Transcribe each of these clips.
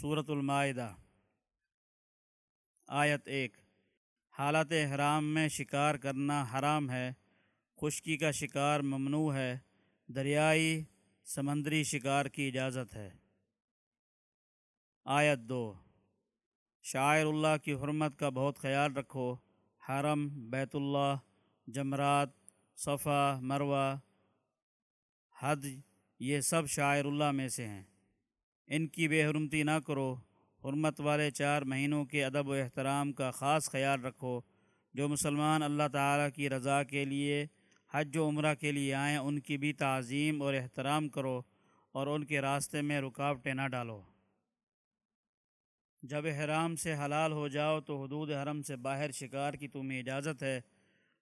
صورت المائدہ، آیت ایک۔ حالت حرام میں شکار کرنا حرام ہے، خشکی کا شکار ممنوع ہے، دریائی سمندری شکار کی اجازت ہے۔ آیت دو۔ شاعر اللہ کی حرمت کا بہت خیال رکھو، حرم، بیت اللہ، جمرات، صفا، مروہ حد یہ سب شاعر اللہ میں سے ہیں۔ ان کی بے حرمتی نہ کرو۔ حرمت والے چار مہینوں کے ادب و احترام کا خاص خیال رکھو۔ جو مسلمان اللہ تعالیٰ کی رضا کے لیے، حج و عمرہ کے لیے آئیں، ان کی بھی تعظیم اور احترام کرو اور ان کے راستے میں رکاوٹیں نہ ڈالو۔ جب حرام سے حلال ہو جاؤ تو حدود حرم سے باہر شکار کی تمہیں اجازت ہے۔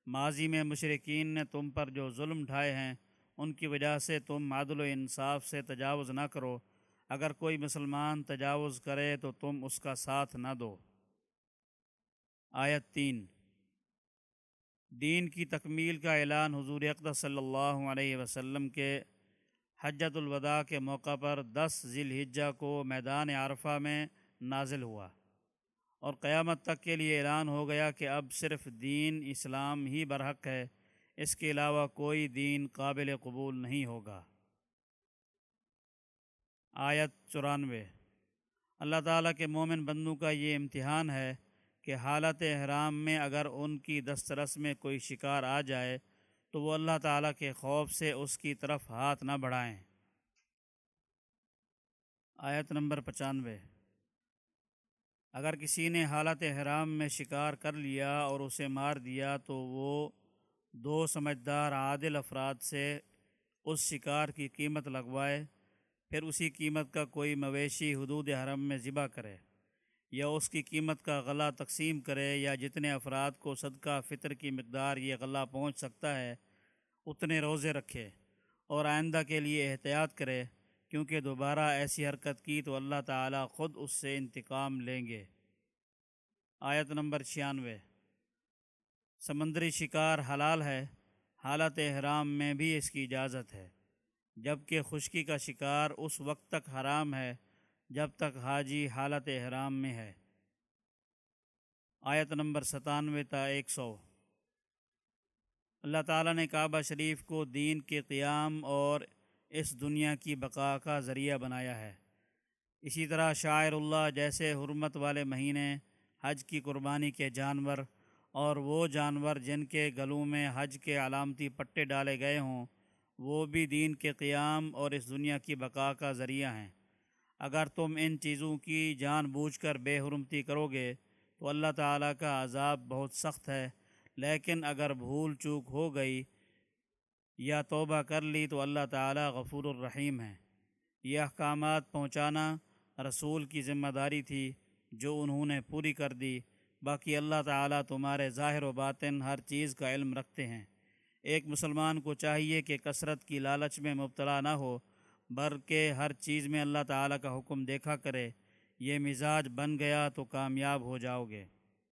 ماضی میں مشرقین نے تم پر جو ظلم ڈھائے ہیں، ان کی وجہ سے تم عدل و انصاف سے تجاوز نہ کرو۔ اگر کوئی مسلمان تجاوز کرے تو تم اس کا ساتھ نہ دو۔ آیت تین۔ دین کی تکمیل کا اعلان حضور اقدس صلی اللہ علیہ وسلم کے حجت الوداع کے موقع پر دس ذی الحجہ کو میدان عرفہ میں نازل ہوا اور قیامت تک کے لیے اعلان ہو گیا کہ اب صرف دین اسلام ہی برحق ہے۔ اس کے علاوہ کوئی دین قابل قبول نہیں ہوگا۔ آیت چورانوے۔ اللہ تعالیٰ کے مومن بندوں کا یہ امتحان ہے کہ حالت احرام میں اگر ان کی دسترس میں کوئی شکار آ جائے تو وہ اللہ تعالیٰ کے خوف سے اس کی طرف ہاتھ نہ بڑھائیں۔ آیت نمبر پچانوے۔ اگر کسی نے حالت حرام میں شکار کر لیا اور اسے مار دیا تو وہ دو سمجھدار عادل افراد سے اس شکار کی قیمت لگوائے پھر اسی قیمت کا کوئی مویشی حدود حرم میں ذبح کرے یا اس کی قیمت کا غلہ تقسیم کرے یا جتنے افراد کو صدقہ فطر کی مقدار یہ غلہ پہنچ سکتا ہے، اتنے روزے رکھے اور آئندہ کے لیے احتیاط کرے، کیونکہ دوبارہ ایسی حرکت کی تو اللہ تعالیٰ خود اس سے انتقام لیں گے۔ آیت نمبر چھیانوے۔ سمندری شکار حلال ہے، حالت احرام میں بھی اس کی اجازت ہے۔ جبکہ خشکی کا شکار اس وقت تک حرام ہے جب تک حاجی حالت احرام میں ہے۔ آیت نمبر ستانوے تا ایک سو۔ اللہ تعالیٰ نے کعبہ شریف کو دین کے قیام اور اس دنیا کی بقا کا ذریعہ بنایا ہے۔ اسی طرح شاعر اللہ جیسے حرمت والے مہینے حج کی قربانی کے جانور اور وہ جانور جن کے گلوں میں حج کے علامتی پٹے ڈالے گئے ہوں وہ بھی دین کے قیام اور اس دنیا کی بقا کا ذریعہ ہیں۔ اگر تم ان چیزوں کی جان بوجھ کر بے حرمتی کرو گے تو اللہ تعالیٰ کا عذاب بہت سخت ہے۔ لیکن اگر بھول چوک ہو گئی یا توبہ کر لی تو اللہ تعالیٰ غفور الرحیم ہے یہ احکامات پہنچانا رسول کی ذمہ داری تھی جو انہوں نے پوری کر دی۔ باقی اللہ تعالیٰ تمہارے ظاہر و باطن ہر چیز کا علم رکھتے ہیں۔ ایک مسلمان کو چاہیے کہ کثرت کی لالچ میں مبتلا نہ ہو، بلکہ ہر چیز میں اللہ تعالیٰ کا حکم دیکھا کرے۔ یہ مزاج بن گیا تو کامیاب ہو جاؤ گے۔